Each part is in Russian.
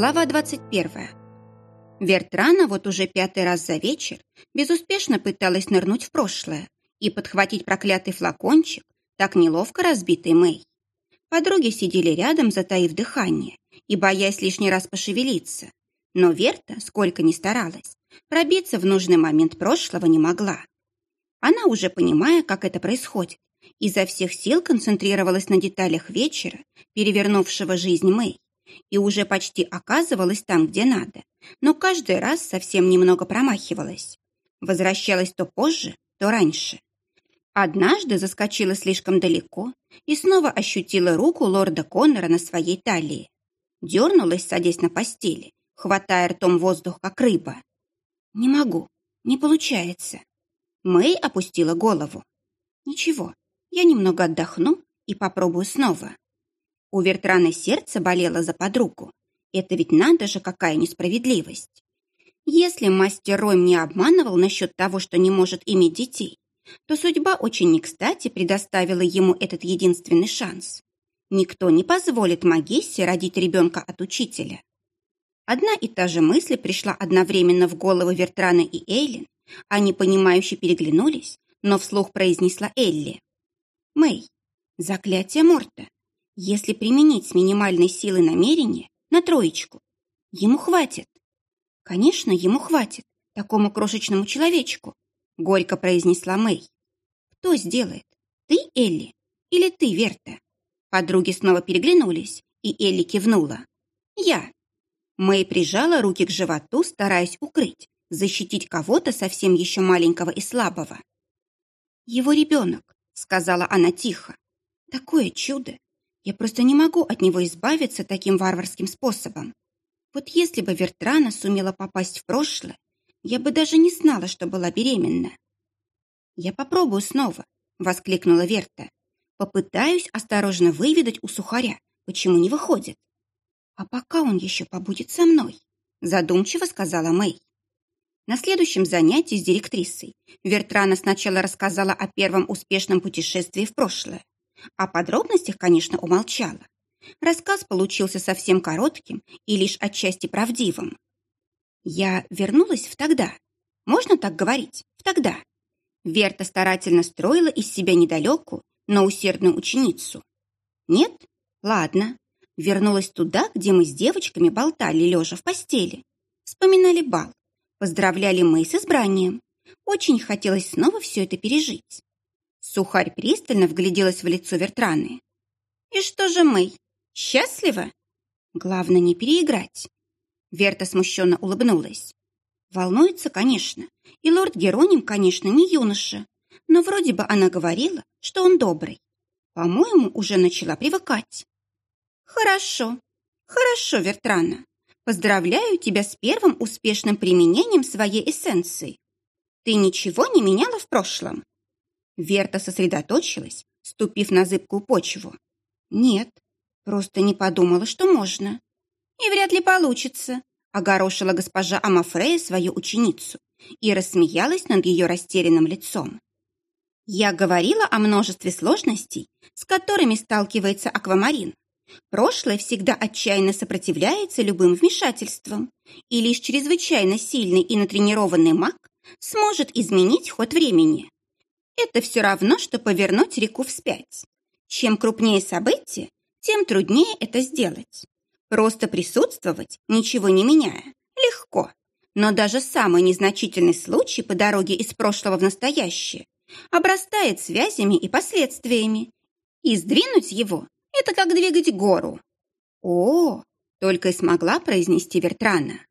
Глава 21. Вертрана вот уже пятый раз за вечер безуспешно пыталась нырнуть в прошлое и подхватить проклятый флакончик, так неловко разбитый Мэй. Подруги сидели рядом, затаив дыхание и боясь лишний раз пошевелиться. Но Верта, сколько ни старалась, пробиться в нужный момент прошлого не могла. Она, уже понимая, как это происходит, изо всех сил концентрировалась на деталях вечера, перевернувшего жизнь Мэй и уже почти оказывалась там, где надо, но каждый раз совсем немного промахивалась. Возвращалась то позже, то раньше. Однажды заскочила слишком далеко и снова ощутила руку лорда Коннора на своей талии. Дернулась, садясь на постели, хватая ртом воздух, как рыба. «Не могу, не получается». Мэй опустила голову. «Ничего, я немного отдохну и попробую снова». У Вертрана сердце болело за подругу. Это ведь надо же, какая несправедливость. Если мастер Рой не обманывал насчет того, что не может иметь детей, то судьба очень не кстати предоставила ему этот единственный шанс. Никто не позволит Магиссе родить ребенка от учителя. Одна и та же мысль пришла одновременно в головы Вертрана и Эйлин. Они, понимающе переглянулись, но вслух произнесла Элли. «Мэй, заклятие Морта. Если применить с минимальной силой намерение на троечку, ему хватит. Конечно, ему хватит, такому крошечному человечку, горько произнесла Мэй. Кто сделает? Ты, Элли? Или ты, Верта? Подруги снова переглянулись, и Элли кивнула. Я. Мэй прижала руки к животу, стараясь укрыть, защитить кого-то совсем еще маленького и слабого. «Его ребенок», — сказала она тихо. «Такое чудо! Я просто не могу от него избавиться таким варварским способом. Вот если бы Вертрана сумела попасть в прошлое, я бы даже не знала, что была беременна. «Я попробую снова», — воскликнула Верта. «Попытаюсь осторожно выведать у сухаря, почему не выходит. А пока он еще побудет со мной», — задумчиво сказала Мэй. На следующем занятии с директрисой Вертрана сначала рассказала о первом успешном путешествии в прошлое, о подробностях, конечно, умолчала. Рассказ получился совсем коротким и лишь отчасти правдивым. Я вернулась в тогда. Можно так говорить? В тогда. Верта старательно строила из себя недалекую, но усердную ученицу. Нет? Ладно. Вернулась туда, где мы с девочками болтали, лежа в постели. Вспоминали бал. Поздравляли мы с избранием. Очень хотелось снова все это пережить. Сухарь пристально вгляделась в лицо Вертраны. «И что же мы? Счастливы?» «Главное не переиграть». Верта смущенно улыбнулась. Волнуется, конечно, и лорд Героним, конечно, не юноша, но вроде бы она говорила, что он добрый. По-моему, уже начала привыкать. Хорошо, хорошо, Вертрана. Поздравляю тебя с первым успешным применением своей эссенции. Ты ничего не меняла в прошлом? Верта сосредоточилась, ступив на зыбкую почву. «Нет, просто не подумала, что можно». «И вряд ли получится», — огорошила госпожа Амафрея свою ученицу и рассмеялась над ее растерянным лицом. «Я говорила о множестве сложностей, с которыми сталкивается аквамарин. Прошлое всегда отчаянно сопротивляется любым вмешательствам, и лишь чрезвычайно сильный и натренированный маг сможет изменить ход времени. Это все равно, что повернуть реку вспять. Чем крупнее событие, тем труднее это сделать. Просто присутствовать, ничего не меняя, легко. Но даже самый незначительный случай по дороге из прошлого в настоящее обрастает связями и последствиями. И сдвинуть его – это как двигать гору. О, только и смогла произнести Вертрана.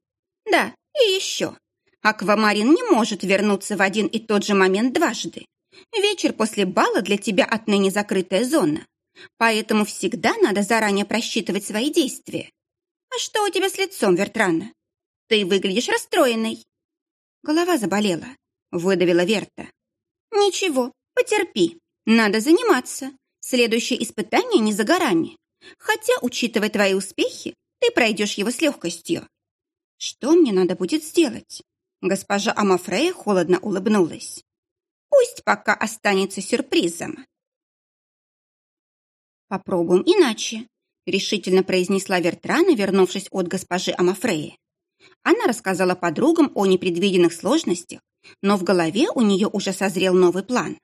Да, и еще. Аквамарин не может вернуться в один и тот же момент дважды. Вечер после бала для тебя отныне закрытая зона, поэтому всегда надо заранее просчитывать свои действия. А что у тебя с лицом, Вертрана? Ты выглядишь расстроенной. Голова заболела, выдавила Верта. Ничего, потерпи, надо заниматься. Следующее испытание не за горами. Хотя, учитывая твои успехи, ты пройдешь его с легкостью. Что мне надо будет сделать? Госпожа Амафрея холодно улыбнулась. Пусть пока останется сюрпризом. Попробуем иначе. решительно произнесла Вертрана, вернувшись от госпожи Амафреи. Она рассказала подругам о непредвиденных сложностях, но в голове у нее уже созрел новый план.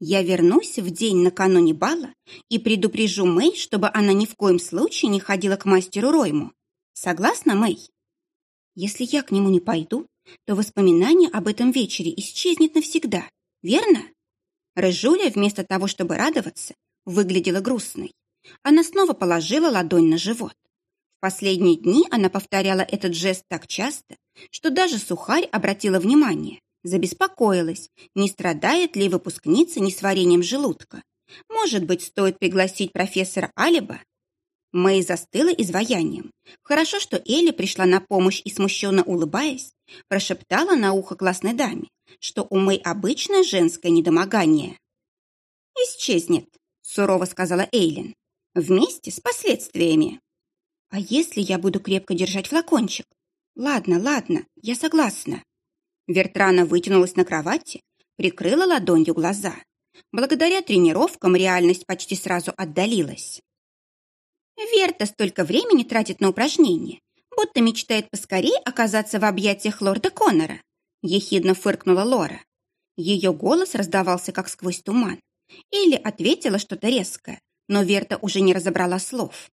Я вернусь в день накануне бала и предупрежу Мэй, чтобы она ни в коем случае не ходила к мастеру Ройму. Согласна, Мэй? Если я к нему не пойду, то воспоминание об этом вечере исчезнет навсегда, верно? Рыжуля, вместо того, чтобы радоваться, выглядела грустной. Она снова положила ладонь на живот. В последние дни она повторяла этот жест так часто, что даже Сухарь обратила внимание, забеспокоилась, не страдает ли выпускница несварением желудка. Может быть, стоит пригласить профессора Алиба? Мэй застыла изваянием. Хорошо, что Элли пришла на помощь и, смущенно улыбаясь, прошептала на ухо классной даме, что у Мэй обычное женское недомогание. «Исчезнет», — сурово сказала Эйлин, — «вместе с последствиями». «А если я буду крепко держать флакончик? Ладно, ладно, я согласна». Вертрана вытянулась на кровати, прикрыла ладонью глаза. Благодаря тренировкам реальность почти сразу отдалилась. Верта столько времени тратит на упражнения, будто мечтает поскорее оказаться в объятиях лорда Коннора. Ехидно фыркнула Лора. Ее голос раздавался, как сквозь туман. Или ответила что-то резкое, но Верта уже не разобрала слов.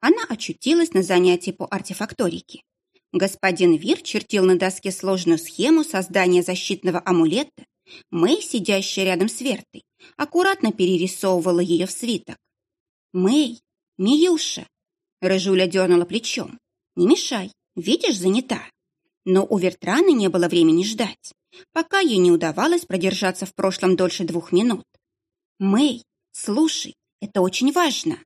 Она очутилась на занятии по артефакторике. Господин Вир чертил на доске сложную схему создания защитного амулета. Мэй, сидящая рядом с Вертой, аккуратно перерисовывала ее в свиток. «Мэй, Миюша!» Рыжуля дернула плечом. «Не мешай, видишь, занята». Но у Вертраны не было времени ждать, пока ей не удавалось продержаться в прошлом дольше двух минут. «Мэй, слушай, это очень важно».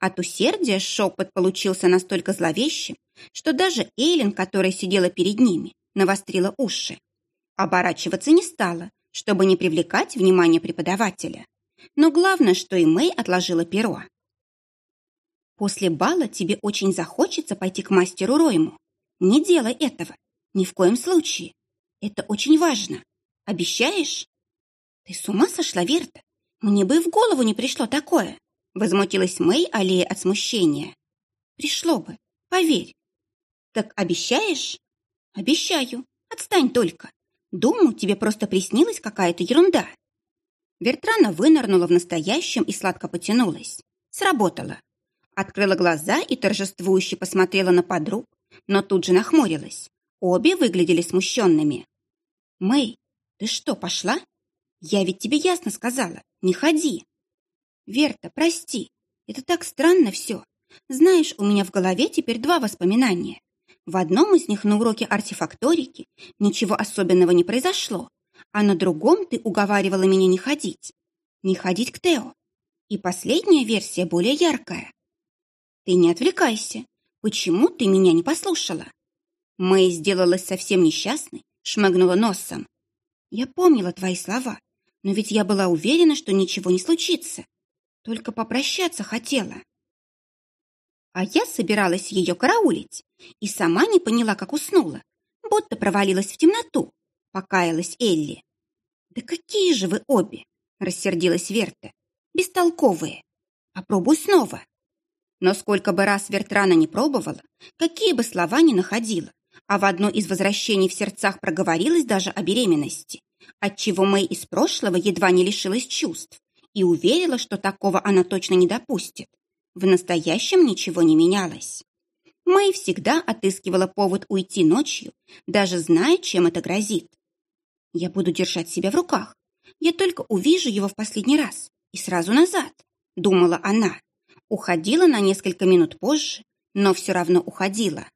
От усердия шепот получился настолько зловещим, что даже Эйлин, которая сидела перед ними, навострила уши. Оборачиваться не стала, чтобы не привлекать внимание преподавателя. Но главное, что и Мэй отложила перо. «После бала тебе очень захочется пойти к мастеру Ройму. Не делай этого. Ни в коем случае. Это очень важно. Обещаешь?» «Ты с ума сошла, Верта? Мне бы и в голову не пришло такое!» Возмутилась Мэй, аллея от смущения. «Пришло бы, поверь, «Так обещаешь?» «Обещаю. Отстань только. Думаю, тебе просто приснилась какая-то ерунда». Вертрана вынырнула в настоящем и сладко потянулась. Сработало. Открыла глаза и торжествующе посмотрела на подруг, но тут же нахмурилась. Обе выглядели смущенными. «Мэй, ты что, пошла? Я ведь тебе ясно сказала, не ходи». «Верта, прости, это так странно все. Знаешь, у меня в голове теперь два воспоминания. В одном из них на уроке артефакторики ничего особенного не произошло, а на другом ты уговаривала меня не ходить. Не ходить к Тео. И последняя версия более яркая. Ты не отвлекайся. Почему ты меня не послушала? Мэй сделалась совсем несчастной, шмыгнула носом. Я помнила твои слова, но ведь я была уверена, что ничего не случится. Только попрощаться хотела. А я собиралась ее караулить и сама не поняла, как уснула, будто провалилась в темноту, покаялась Элли. «Да какие же вы обе!» — рассердилась Верта. «Бестолковые! Попробуй снова!» Но сколько бы раз Вертрана не пробовала, какие бы слова ни находила, а в одно из возвращений в сердцах проговорилась даже о беременности, отчего Мэй из прошлого едва не лишилась чувств и уверила, что такого она точно не допустит. В настоящем ничего не менялось. Мэй всегда отыскивала повод уйти ночью, даже зная, чем это грозит. Я буду держать себя в руках. Я только увижу его в последний раз и сразу назад, думала она. Уходила на несколько минут позже, но все равно уходила.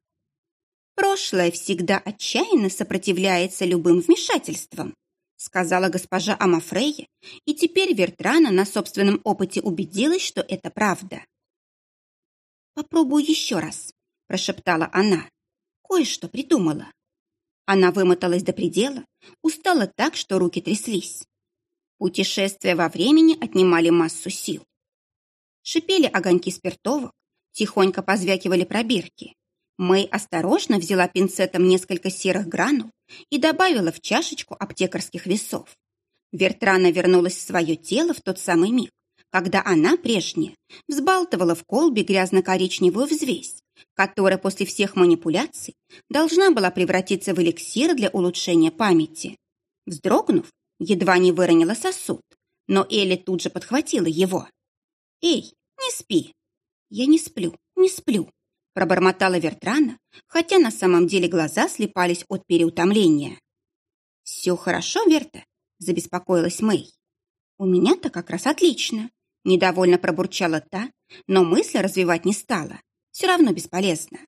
Прошлое всегда отчаянно сопротивляется любым вмешательствам, сказала госпожа Амафрея, и теперь Вертрана на собственном опыте убедилась, что это правда. «Попробую еще раз», – прошептала она. «Кое-что придумала». Она вымоталась до предела, устала так, что руки тряслись. Путешествия во времени отнимали массу сил. Шипели огоньки спиртовок, тихонько позвякивали пробирки. Мэй осторожно взяла пинцетом несколько серых гранул и добавила в чашечку аптекарских весов. Вертрана вернулась в свое тело в тот самый миг, когда она, прежняя, взбалтывала в колбе грязно-коричневую взвесь, которая после всех манипуляций должна была превратиться в эликсир для улучшения памяти. Вздрогнув, едва не выронила сосуд, но Элли тут же подхватила его. «Эй, не спи!» «Я не сплю, не сплю», пробормотала Вертрана, хотя на самом деле глаза слепались от переутомления. «Все хорошо, Верта?» – забеспокоилась Мэй. «У меня-то как раз отлично», – недовольно пробурчала та, но мысли развивать не стала. Все равно бесполезно.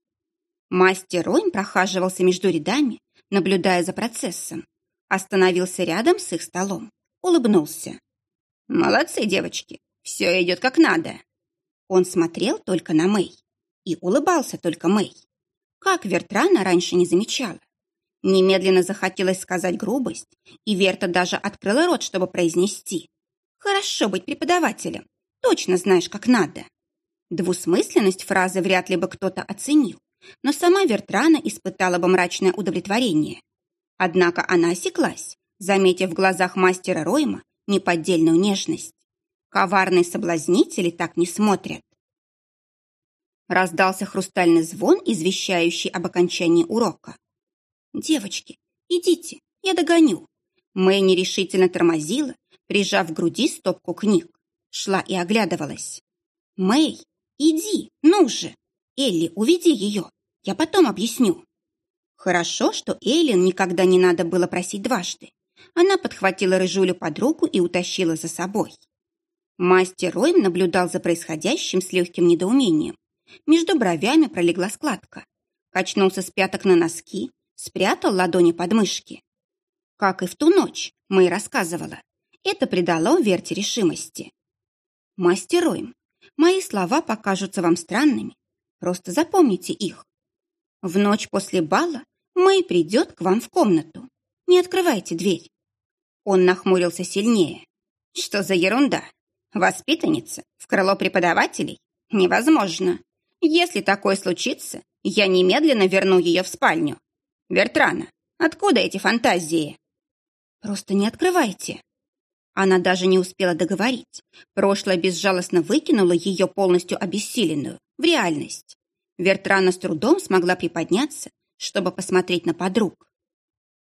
Мастер Ройм прохаживался между рядами, наблюдая за процессом. Остановился рядом с их столом. Улыбнулся. «Молодцы, девочки, все идет как надо». Он смотрел только на Мэй и улыбался только Мэй. Как Вертрана раньше не замечала. Немедленно захотелось сказать грубость, и Верта даже открыла рот, чтобы произнести. «Хорошо быть преподавателем, точно знаешь, как надо». Двусмысленность фразы вряд ли бы кто-то оценил, но сама Вертрана испытала бы мрачное удовлетворение. Однако она осеклась, заметив в глазах мастера Ройма неподдельную нежность. Коварные соблазнители так не смотрят. Раздался хрустальный звон, извещающий об окончании урока. «Девочки, идите, я догоню». Мэй нерешительно тормозила, прижав к груди стопку книг. Шла и оглядывалась. «Мэй, иди, ну же! Элли, уведи ее, я потом объясню». Хорошо, что Эйлин никогда не надо было просить дважды. Она подхватила рыжулю под руку и утащила за собой. Мастер Ройм наблюдал за происходящим с легким недоумением. Между бровями пролегла складка. Качнулся с пяток на носки, спрятал ладони под мышки. Как и в ту ночь, Мэй рассказывала. Это придало Верте решимости. «Мастер Ройм, мои слова покажутся вам странными. Просто запомните их. В ночь после бала Мэй придет к вам в комнату. Не открывайте дверь». Он нахмурился сильнее. «Что за ерунда? Воспитанница в крыло преподавателей? Невозможно. Если такое случится, я немедленно верну ее в спальню. Вертрана, откуда эти фантазии? Просто не открывайте. Она даже не успела договорить. Прошлое безжалостно выкинуло ее полностью обессиленную, в реальность. Вертрана с трудом смогла приподняться, чтобы посмотреть на подруг.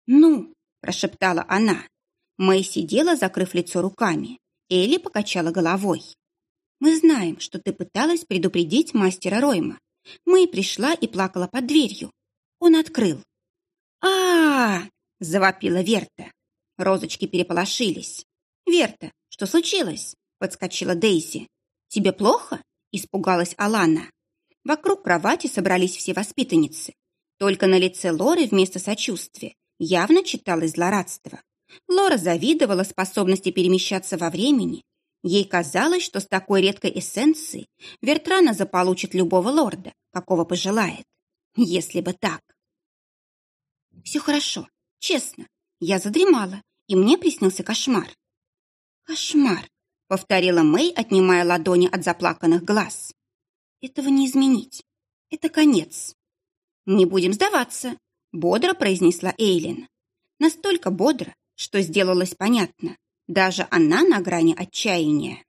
«Ну», – прошептала она. Мэй сидела, закрыв лицо руками. Элли покачала головой. «Мы знаем, что ты пыталась предупредить мастера Ройма. Мэй пришла и плакала под дверью. Он открыл. а, -а, -а завопила Верта. Розочки переполошились. «Верта, что случилось?» — подскочила Дейзи. «Тебе плохо?» — испугалась Алана. Вокруг кровати собрались все воспитанницы. Только на лице Лоры вместо сочувствия явно читалось злорадство. Лора завидовала способности перемещаться во времени. Ей казалось, что с такой редкой эссенцией Вертрана заполучит любого лорда, какого пожелает. Если бы так. Все хорошо, честно. Я задремала, и мне приснился кошмар. Кошмар, повторила Мэй, отнимая ладони от заплаканных глаз. Этого не изменить. Это конец. Не будем сдаваться, бодро произнесла Эйлин. Настолько бодро, что сделалось понятно. Даже она на грани отчаяния.